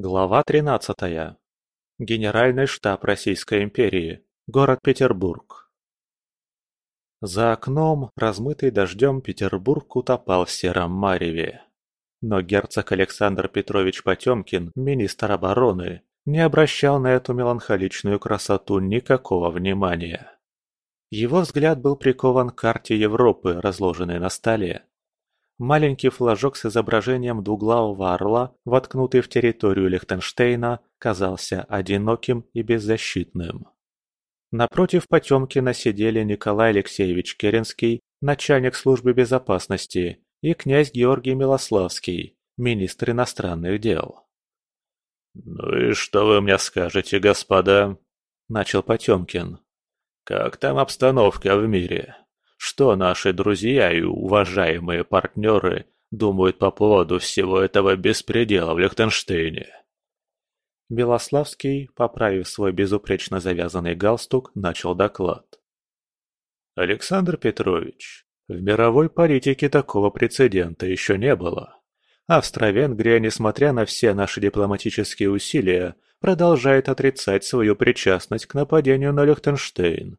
Глава тринадцатая. Генеральный штаб Российской империи. Город Петербург. За окном, размытый дождем, Петербург утопал в сером мареве. Но герцог Александр Петрович Потемкин, министр обороны, не обращал на эту меланхоличную красоту никакого внимания. Его взгляд был прикован к карте Европы, разложенной на столе. Маленький флажок с изображением двуглавого орла, воткнутый в территорию Лихтенштейна, казался одиноким и беззащитным. Напротив Потемкина сидели Николай Алексеевич Керенский, начальник службы безопасности, и князь Георгий Милославский, министр иностранных дел. «Ну и что вы мне скажете, господа?» – начал Потемкин. «Как там обстановка в мире?» Что наши друзья и уважаемые партнеры думают по поводу всего этого беспредела в Лихтенштейне? Белославский, поправив свой безупречно завязанный галстук, начал доклад. Александр Петрович, в мировой политике такого прецедента еще не было. Австро-Венгрия, несмотря на все наши дипломатические усилия, продолжает отрицать свою причастность к нападению на Лихтенштейн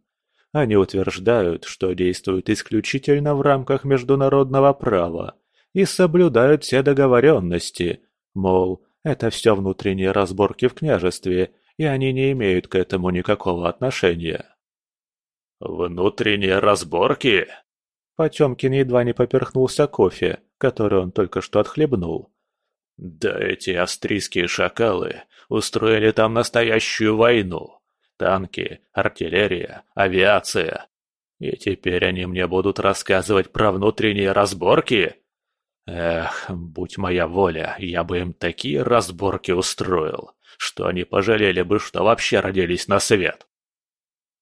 они утверждают, что действуют исключительно в рамках международного права и соблюдают все договоренности, мол, это все внутренние разборки в княжестве, и они не имеют к этому никакого отношения. «Внутренние разборки?» Потемкин едва не поперхнулся кофе, который он только что отхлебнул. «Да эти австрийские шакалы устроили там настоящую войну. Танки, артиллерия, авиация. И теперь они мне будут рассказывать про внутренние разборки? Эх, будь моя воля, я бы им такие разборки устроил, что они пожалели бы, что вообще родились на свет.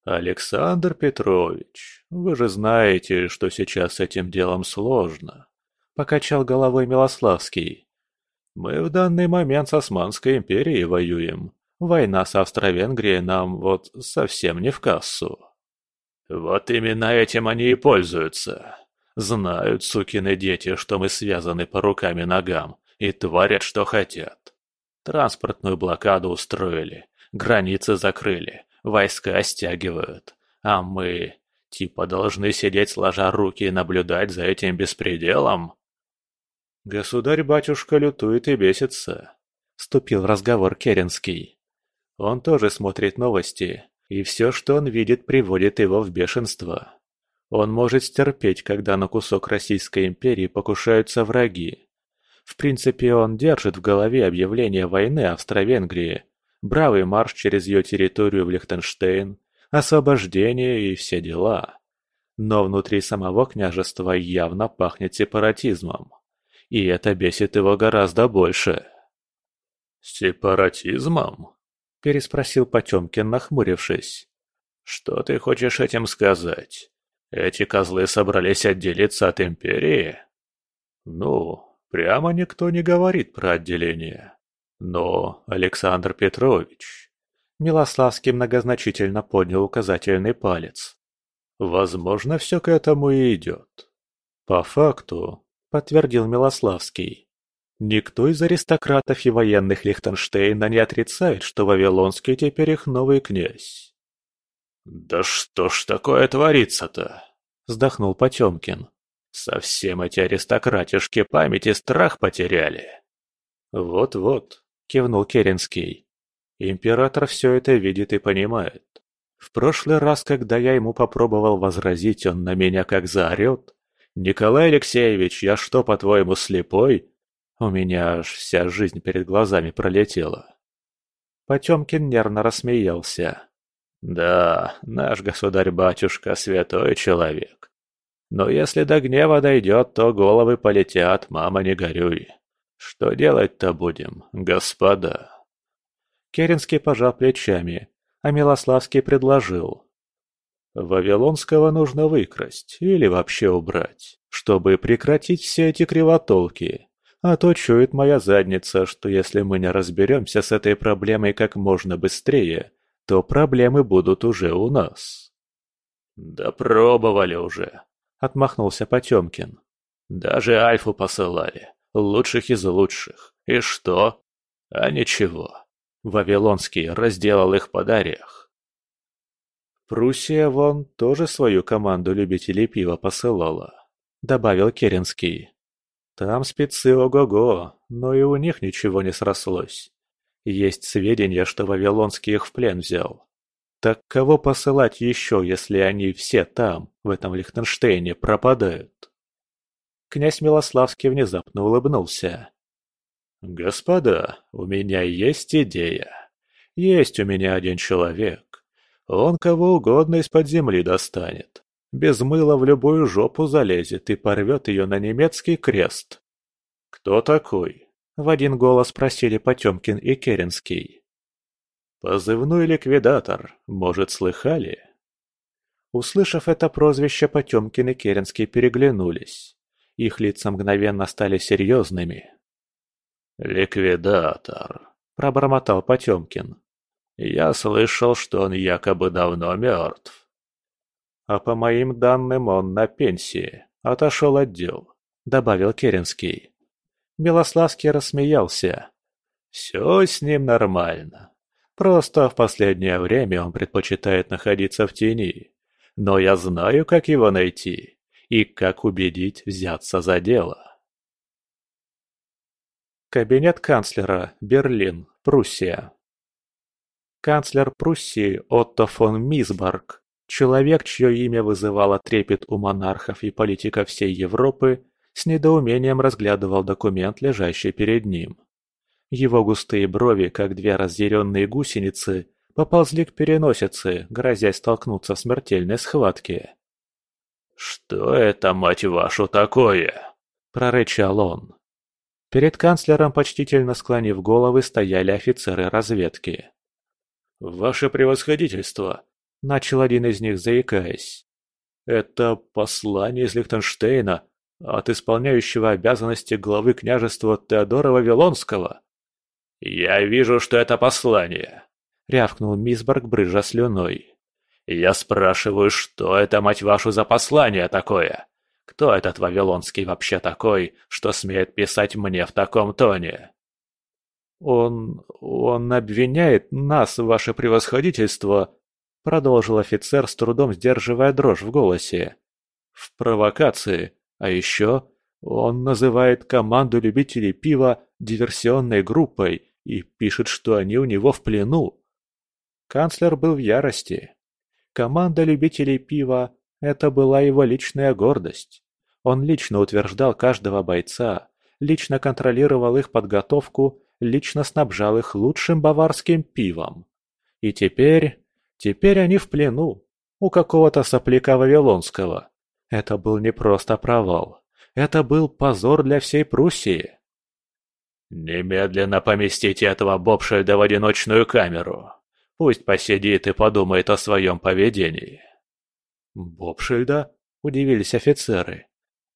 Александр Петрович, вы же знаете, что сейчас с этим делом сложно. Покачал головой Милославский. Мы в данный момент с Османской империей воюем, Война с Австро-Венгрией нам вот совсем не в кассу. Вот именно этим они и пользуются. Знают, сукины дети, что мы связаны по рукам и ногам, и творят, что хотят. Транспортную блокаду устроили, границы закрыли, войска стягивают, а мы типа должны сидеть сложа руки и наблюдать за этим беспределом? Государь-батюшка лютует и бесится, вступил в разговор Керенский. Он тоже смотрит новости, и все, что он видит, приводит его в бешенство. Он может стерпеть, когда на кусок Российской империи покушаются враги. В принципе, он держит в голове объявление войны Австро-Венгрии, бравый марш через ее территорию в Лихтенштейн, освобождение и все дела. Но внутри самого княжества явно пахнет сепаратизмом. И это бесит его гораздо больше. «Сепаратизмом?» – переспросил Потемкин, нахмурившись. «Что ты хочешь этим сказать? Эти козлы собрались отделиться от Империи?» «Ну, прямо никто не говорит про отделение. Но, Александр Петрович...» Милославский многозначительно поднял указательный палец. «Возможно, все к этому и идет. По факту, — подтвердил Милославский, Никто из аристократов и военных Лихтенштейна не отрицает, что Вавилонский теперь их новый князь. «Да что ж такое творится-то?» – вздохнул Потемкин. «Совсем эти аристократишки память и страх потеряли». «Вот-вот», – кивнул Керенский. «Император все это видит и понимает. В прошлый раз, когда я ему попробовал возразить, он на меня как заорет. «Николай Алексеевич, я что, по-твоему, слепой? У меня аж вся жизнь перед глазами пролетела. Потемкин нервно рассмеялся. «Да, наш государь-батюшка святой человек. Но если до гнева дойдет, то головы полетят, мама, не горюй. Что делать-то будем, господа?» Керенский пожал плечами, а Милославский предложил. «Вавилонского нужно выкрасть или вообще убрать, чтобы прекратить все эти кривотолки. А то чует моя задница, что если мы не разберемся с этой проблемой как можно быстрее, то проблемы будут уже у нас. «Да пробовали уже», — отмахнулся Потемкин. «Даже Альфу посылали, лучших из лучших. И что? А ничего, Вавилонский разделал их под орех. «Пруссия вон тоже свою команду любителей пива посылала», — добавил Керенский. «Там спецы ого-го, но и у них ничего не срослось. Есть сведения, что Вавилонский их в плен взял. Так кого посылать еще, если они все там, в этом Лихтенштейне, пропадают?» Князь Милославский внезапно улыбнулся. «Господа, у меня есть идея. Есть у меня один человек. Он кого угодно из-под земли достанет. Без мыла в любую жопу залезет и порвет ее на немецкий крест». «Кто такой?» — в один голос спросили Потемкин и Керенский. «Позывной ликвидатор, может, слыхали?» Услышав это прозвище, Потемкин и Керенский переглянулись. Их лица мгновенно стали серьезными. «Ликвидатор», — пробормотал Потемкин. «Я слышал, что он якобы давно мертв». «А по моим данным, он на пенсии, отошел от дел», — добавил Керенский. Милославский рассмеялся. «Все с ним нормально. Просто в последнее время он предпочитает находиться в тени. Но я знаю, как его найти и как убедить взяться за дело». Кабинет канцлера, Берлин, Пруссия. Канцлер Пруссии Отто фон Мисбарг, человек, чье имя вызывало трепет у монархов и политиков всей Европы, с недоумением разглядывал документ, лежащий перед ним. Его густые брови, как две разъяренные гусеницы, поползли к переносице, грозясь столкнуться в смертельной схватке. «Что это, мать вашу, такое?» – прорычал он. Перед канцлером, почтительно склонив головы, стояли офицеры разведки. «Ваше превосходительство!» – начал один из них, заикаясь. «Это послание из Лихтенштейна от исполняющего обязанности главы княжества Теодора Вавилонского». «Я вижу, что это послание», — рявкнул Мисборг, брыжа слюной. «Я спрашиваю, что это, мать вашу, за послание такое? Кто этот Вавилонский вообще такой, что смеет писать мне в таком тоне?» «Он... он обвиняет нас, ваше превосходительство», — продолжил офицер, с трудом сдерживая дрожь в голосе. «В провокации. А еще он называет команду любителей пива диверсионной группой и пишет, что они у него в плену». Канцлер был в ярости. Команда любителей пива это была его личная гордость. Он лично утверждал каждого бойца, лично контролировал их подготовку, лично снабжал их лучшим баварским пивом. И теперь... теперь они в плену. У какого-то сопляка Вавилонского. Это был не просто провал. Это был позор для всей Пруссии. «Немедленно поместите этого Бобшельда в одиночную камеру. Пусть посидит и подумает о своем поведении». «Бобшельда?» – удивились офицеры.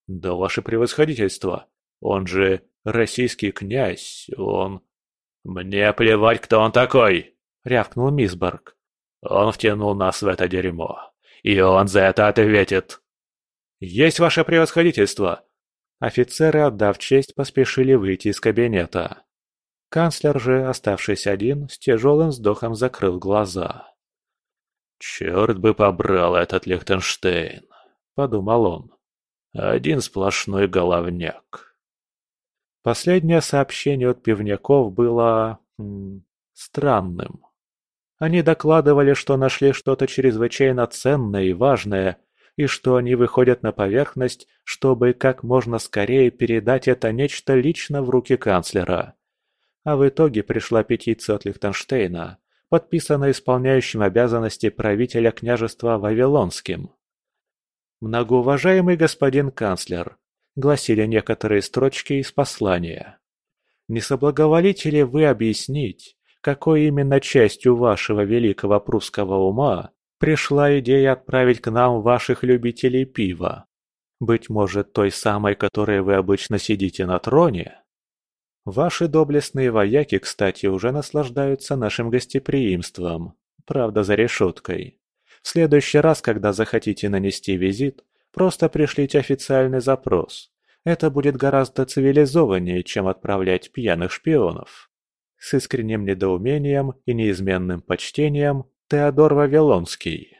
«Да ваше превосходительство, он же российский князь, он...» «Мне плевать, кто он такой!» – рявкнул Мисборг. «Он втянул нас в это дерьмо, и он за это ответит!» «Есть ваше превосходительство!» Офицеры, отдав честь, поспешили выйти из кабинета. Канцлер же, оставшись один, с тяжелым вздохом закрыл глаза. «Черт бы побрал этот Лихтенштейн!» — подумал он. «Один сплошной головняк». Последнее сообщение от пивняков было... М, странным. Они докладывали, что нашли что-то чрезвычайно ценное и важное, и что они выходят на поверхность, чтобы как можно скорее передать это нечто лично в руки канцлера. А в итоге пришла петиция от Лихтенштейна, подписано исполняющим обязанности правителя княжества Вавилонским. «Многоуважаемый господин канцлер», — гласили некоторые строчки из послания, — «не соблаговолите ли вы объяснить, какой именно частью вашего великого прусского ума пришла идея отправить к нам ваших любителей пива? Быть может, той самой, которой вы обычно сидите на троне?» Ваши доблестные вояки, кстати, уже наслаждаются нашим гостеприимством, правда за решеткой. В следующий раз, когда захотите нанести визит, просто пришлите официальный запрос. Это будет гораздо цивилизованнее, чем отправлять пьяных шпионов. С искренним недоумением и неизменным почтением Теодор Вавилонский.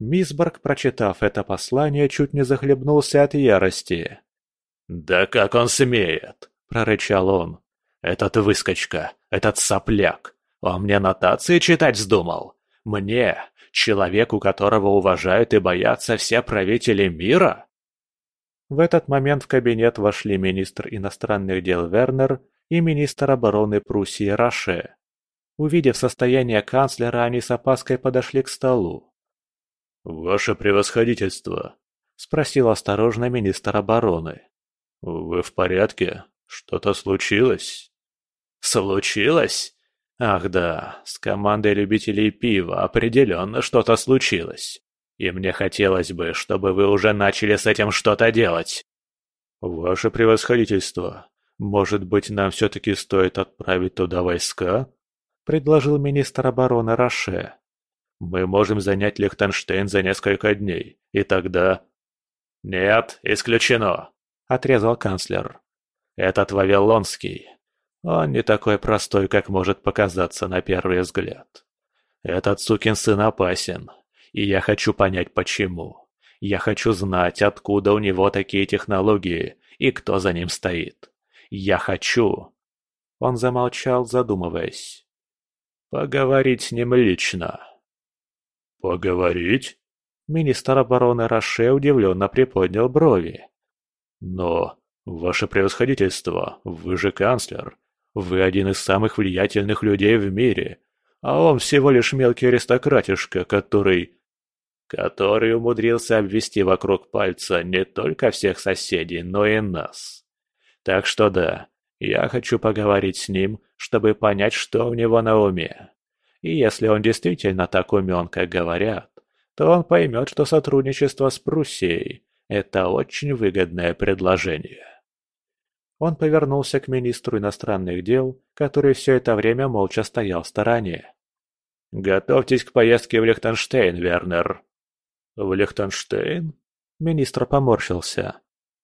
Мисборг, прочитав это послание, чуть не захлебнулся от ярости. «Да как он смеет!» – прорычал он. «Этот выскочка, этот сопляк, он мне нотации читать вздумал? Мне, человеку, которого уважают и боятся все правители мира?» В этот момент в кабинет вошли министр иностранных дел Вернер и министр обороны Пруссии Роше. Увидев состояние канцлера, они с опаской подошли к столу. «Ваше превосходительство», — спросил осторожно министр обороны. «Вы в порядке? Что-то случилось?» «Случилось? Ах да, с командой любителей пива определенно что-то случилось. И мне хотелось бы, чтобы вы уже начали с этим что-то делать». «Ваше превосходительство, может быть, нам все-таки стоит отправить туда войска?» – предложил министр обороны Роше. «Мы можем занять Лихтенштейн за несколько дней, и тогда...» «Нет, исключено», – отрезал канцлер. «Этот Вавилонский. Он не такой простой, как может показаться на первый взгляд. Этот сукин сын опасен, и я хочу понять почему. Я хочу знать, откуда у него такие технологии и кто за ним стоит. Я хочу...» Он замолчал, задумываясь. «Поговорить с ним лично». «Поговорить?» Министр обороны Роше удивленно приподнял брови. «Но, ваше превосходительство, вы же канцлер. Вы один из самых влиятельных людей в мире. А он всего лишь мелкий аристократишка, который...» «Который умудрился обвести вокруг пальца не только всех соседей, но и нас. Так что да, я хочу поговорить с ним, чтобы понять, что у него на уме. И если он действительно так умен, как говорят, то он поймет, что сотрудничество с Пруссией – это очень выгодное предложение. Он повернулся к министру иностранных дел, который все это время молча стоял в стороне. «Готовьтесь к поездке в Лихтенштейн, Вернер». «В Лихтенштейн?» Министр поморщился.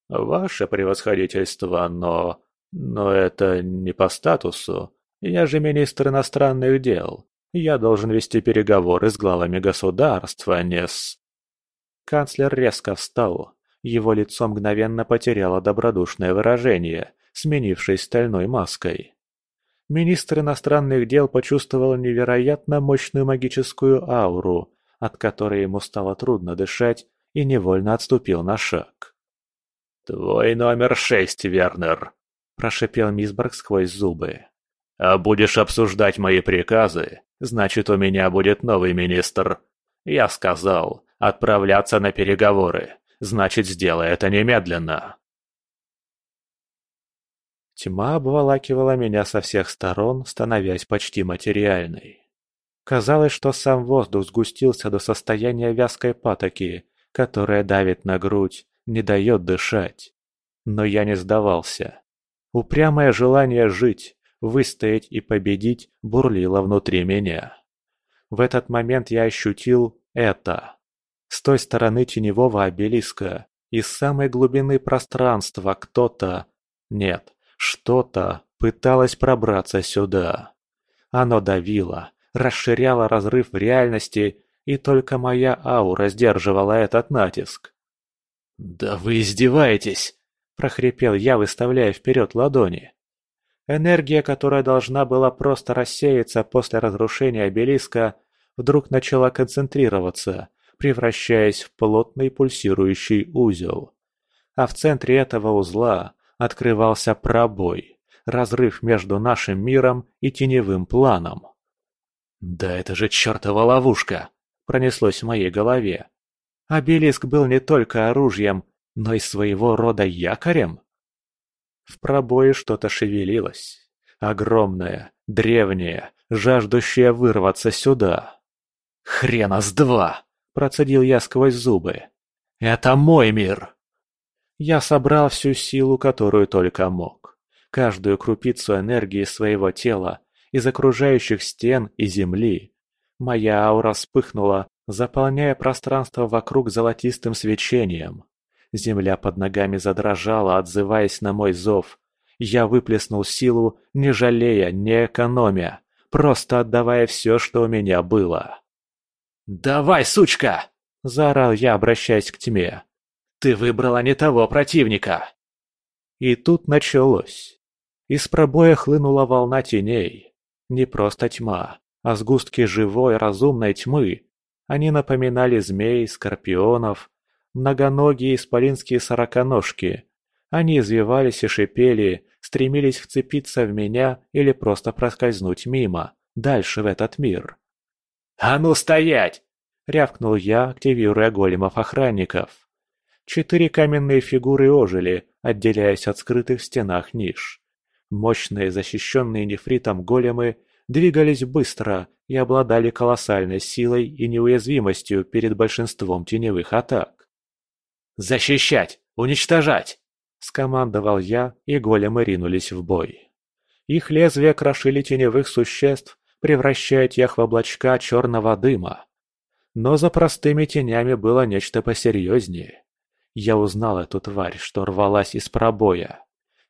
«Ваше превосходительство, но... но это не по статусу. Я же министр иностранных дел. Я должен вести переговоры с главами государств, а не с...» Канцлер резко встал. Его лицо мгновенно потеряло добродушное выражение, сменившись стальной маской. Министр иностранных дел почувствовал невероятно мощную магическую ауру, от которой ему стало трудно дышать, и невольно отступил на шаг. «Твой номер шесть, Вернер», – прошипел Мисборг сквозь зубы. «А будешь обсуждать мои приказы, значит, у меня будет новый министр. Я сказал, отправляться на переговоры, значит, сделай это немедленно». Тьма обволакивала меня со всех сторон, становясь почти материальной. Казалось, что сам воздух сгустился до состояния вязкой патоки, которая давит на грудь, не дает дышать. Но я не сдавался. Упрямое желание жить, выстоять и победить бурлило внутри меня. В этот момент я ощутил это. С той стороны теневого обелиска, из самой глубины пространства кто-то... Нет, что-то пыталось пробраться сюда. Оно давило, расширяло разрыв в реальности, и только моя аура сдерживала этот натиск. «Да вы издеваетесь!» – прохрипел я, выставляя вперед ладони. Энергия, которая должна была просто рассеяться после разрушения обелиска, вдруг начала концентрироваться, превращаясь в плотный пульсирующий узел. А в центре этого узла открывался пробой, разрыв между нашим миром и теневым планом. «Да это же чертова ловушка!» – пронеслось в моей голове. Обелиск был не только оружием, но и своего рода якорем. В пробое что-то шевелилось. Огромное, древнее, жаждущее вырваться сюда. «Хрена с два!» – процедил я сквозь зубы. «Это мой мир!» Я собрал всю силу, которую только мог. Каждую крупицу энергии своего тела из окружающих стен и земли. Моя аура вспыхнула, заполняя пространство вокруг золотистым свечением. Земля под ногами задрожала, отзываясь на мой зов. Я выплеснул силу, не жалея, не экономя, просто отдавая все, что у меня было. «Давай, сучка!» – заорал я, обращаясь к тьме. «Ты выбрала не того противника!» И тут началось. Из пробоя хлынула волна теней. Не просто тьма, а сгустки живой, разумной тьмы. Они напоминали змей, скорпионов, многоногие исполинские сороконожки. Они извивались и шипели, стремились вцепиться в меня или просто проскользнуть мимо, дальше в этот мир. «А ну стоять!» — рявкнул я, активируя големов-охранников. Четыре каменные фигуры ожили, отделяясь от скрытых в стенах ниш. Мощные, защищенные нефритом големы двигались быстро и обладали колоссальной силой и неуязвимостью перед большинством теневых атак. «Защищать! Уничтожать!» – скомандовал я, и големы ринулись в бой. Их лезвия крошили теневых существ, превращая тех в облачка черного дыма. Но за простыми тенями было нечто посерьезнее. Я узнал эту тварь, что рвалась из пробоя.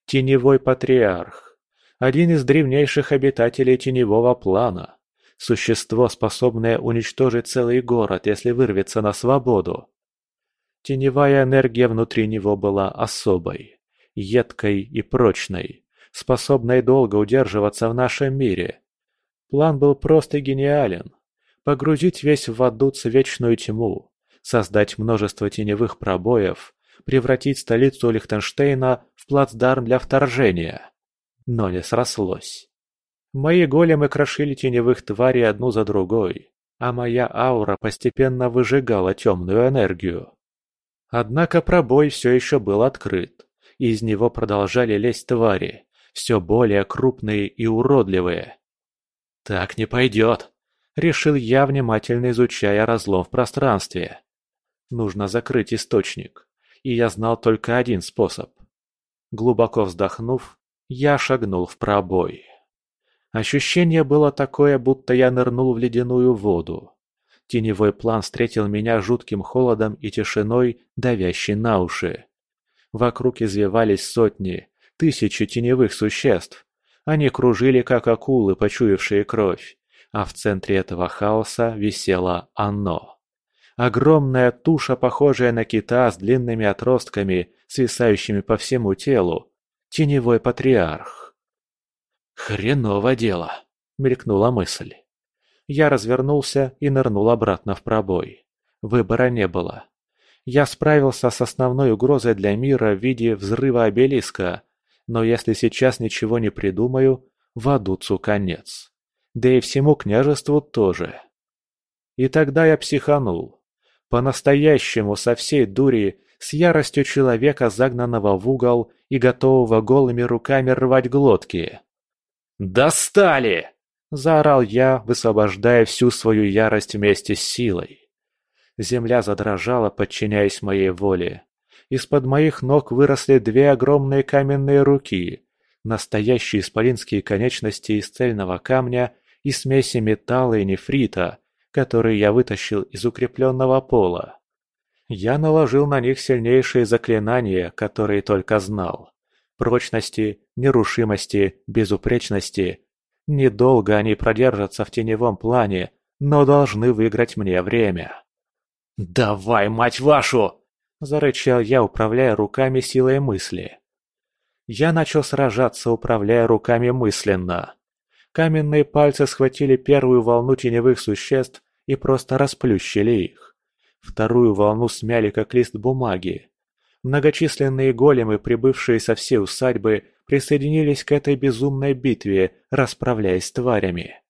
Теневой патриарх. Один из древнейших обитателей теневого плана. Существо, способное уничтожить целый город, если вырвется на свободу. Теневая энергия внутри него была особой, едкой и прочной, способной долго удерживаться в нашем мире. План был просто гениален. Погрузить весь в аду вечную тьму, создать множество теневых пробоев, превратить столицу Лихтенштейна в плацдарм для вторжения. Но не срослось. Мои големы крошили теневых тварей одну за другой, а моя аура постепенно выжигала темную энергию. Однако пробой все еще был открыт, и из него продолжали лезть твари, все более крупные и уродливые. «Так не пойдет», — решил я, внимательно изучая разлом в пространстве. Нужно закрыть источник, и я знал только один способ. Глубоко вздохнув, я шагнул в пробой. Ощущение было такое, будто я нырнул в ледяную воду. Теневой план встретил меня жутким холодом и тишиной, давящей на уши. Вокруг извивались сотни, тысячи теневых существ. Они кружили, как акулы, почуявшие кровь, а в центре этого хаоса висело оно. Огромная туша, похожая на кита с длинными отростками, свисающими по всему телу. Теневой патриарх. «Хреново дело!» — мелькнула мысль. Я развернулся и нырнул обратно в пробой. Выбора не было. Я справился с основной угрозой для мира в виде взрыва обелиска, но если сейчас ничего не придумаю, в Адуцу конец. Да и всему княжеству тоже. И тогда я психанул. По-настоящему, со всей дури, с яростью человека, загнанного в угол и готового голыми руками рвать глотки. «Достали!» – заорал я, высвобождая всю свою ярость вместе с силой. Земля задрожала, подчиняясь моей воле. Из-под моих ног выросли две огромные каменные руки, настоящие исполинские конечности из цельного камня и смеси металла и нефрита, которые я вытащил из укрепленного пола. Я наложил на них сильнейшие заклинания, которые только знал. Прочности, нерушимости, безупречности. Недолго они продержатся в теневом плане, но должны выиграть мне время. «Давай, мать вашу!» – зарычал я, управляя руками силой мысли. Я начал сражаться, управляя руками мысленно. Каменные пальцы схватили первую волну теневых существ и просто расплющили их. Вторую волну смяли как лист бумаги. Многочисленные големы, прибывшие со всей усадьбы, присоединились к этой безумной битве, расправляясь с тварями.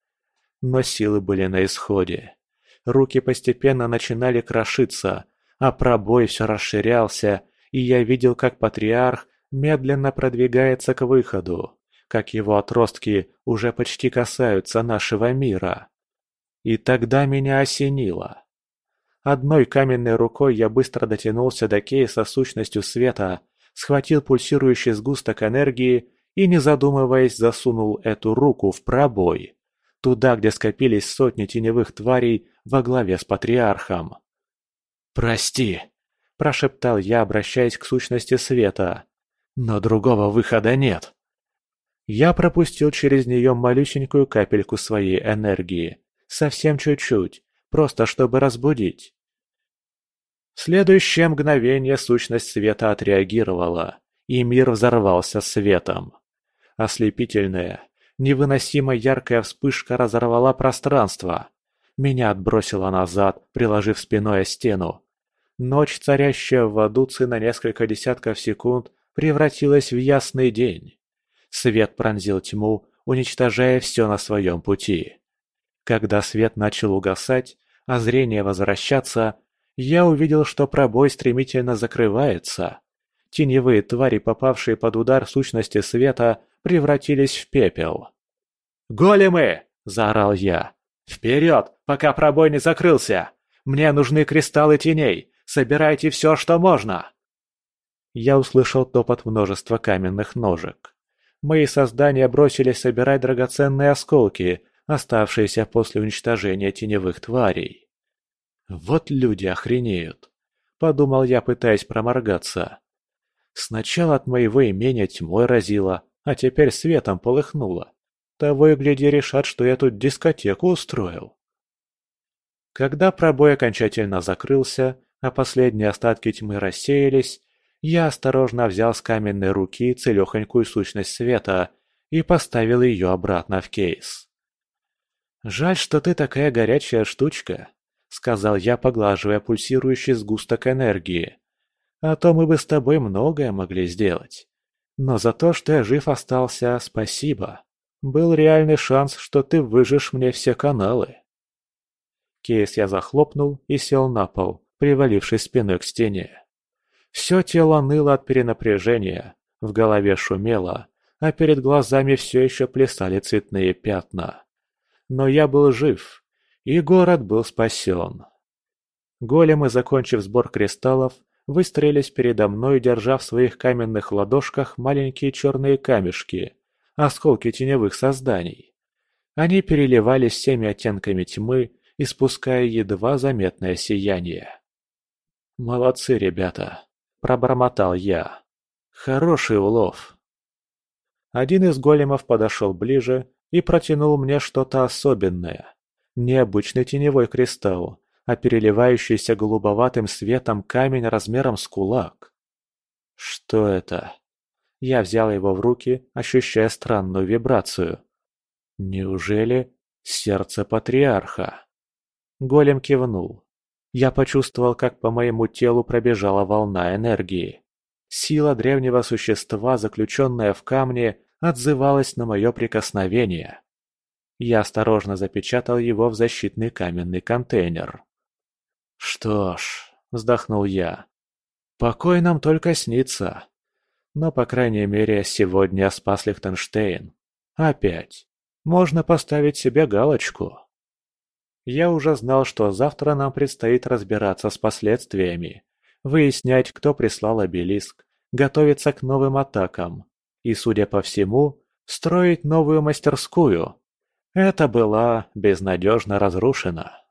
Но силы были на исходе. Руки постепенно начинали крошиться, а пробой все расширялся, и я видел, как патриарх медленно продвигается к выходу, как его отростки уже почти касаются нашего мира. И тогда меня осенило. Одной каменной рукой я быстро дотянулся до кейса сущностью света, схватил пульсирующий сгусток энергии и, не задумываясь, засунул эту руку в пробой. Туда, где скопились сотни теневых тварей во главе с патриархом. «Прости», – прошептал я, обращаясь к сущности света. «Но другого выхода нет». Я пропустил через нее малюсенькую капельку своей энергии. Совсем чуть-чуть, просто чтобы разбудить. В следующее мгновение сущность света отреагировала, и мир взорвался светом. Ослепительная, невыносимо яркая вспышка разорвала пространство. Меня отбросило назад, приложив спиной о стену. Ночь, царящая в Адуце на несколько десятков секунд, превратилась в ясный день. Свет пронзил тьму, уничтожая все на своем пути. Когда свет начал угасать, а зрение возвращаться, я увидел, что пробой стремительно закрывается. Теневые твари, попавшие под удар сущности света, превратились в пепел. «Големы!» – заорал я. «Вперед, пока пробой не закрылся! Мне нужны кристаллы теней! Собирайте все, что можно!» Я услышал топот множества каменных ножек. Мои создания бросились собирать драгоценные осколки, оставшиеся после уничтожения теневых тварей. «Вот люди охренеют!» – подумал я, пытаясь проморгаться. Сначала от моего имения тьмой разило, а теперь светом полыхнуло. Того и гляди решат, что я тут дискотеку устроил. Когда пробой окончательно закрылся, а последние остатки тьмы рассеялись, я осторожно взял с каменной руки целехонькую сущность света и поставил ее обратно в кейс. «Жаль, что ты такая горячая штучка», — сказал я, поглаживая пульсирующий сгусток энергии. «А то мы бы с тобой многое могли сделать. Но за то, что я жив остался, спасибо. Был реальный шанс, что ты выжжешь мне все каналы». Кейс я захлопнул и сел на пол, привалившись спиной к стене. Все тело ныло от перенапряжения, в голове шумело, а перед глазами все еще плясали цветные пятна. Но я был жив, и город был спасен. Големы, закончив сбор кристаллов, выстроились передо мной, держа в своих каменных ладошках маленькие черные камешки, осколки теневых созданий. Они переливались всеми оттенками тьмы, испуская едва заметное сияние. «Молодцы, ребята!» – пробормотал я. «Хороший улов!» Один из големов подошел ближе и протянул мне что-то особенное. Необычный теневой кристалл, а переливающийся голубоватым светом камень размером с кулак. Что это? Я взял его в руки, ощущая странную вибрацию. Неужели сердце патриарха? Голем кивнул. Я почувствовал, как по моему телу пробежала волна энергии. Сила древнего существа, заключенная в камне, отзывалась на мое прикосновение. Я осторожно запечатал его в защитный каменный контейнер. «Что ж», — вздохнул я, — «покой нам только снится. Но, по крайней мере, сегодня спас Лихтенштейн. Опять. Можно поставить себе галочку». Я уже знал, что завтра нам предстоит разбираться с последствиями, выяснять, кто прислал обелиск, готовиться к новым атакам и, судя по всему, строить новую мастерскую. Это была безнадежно разрушена.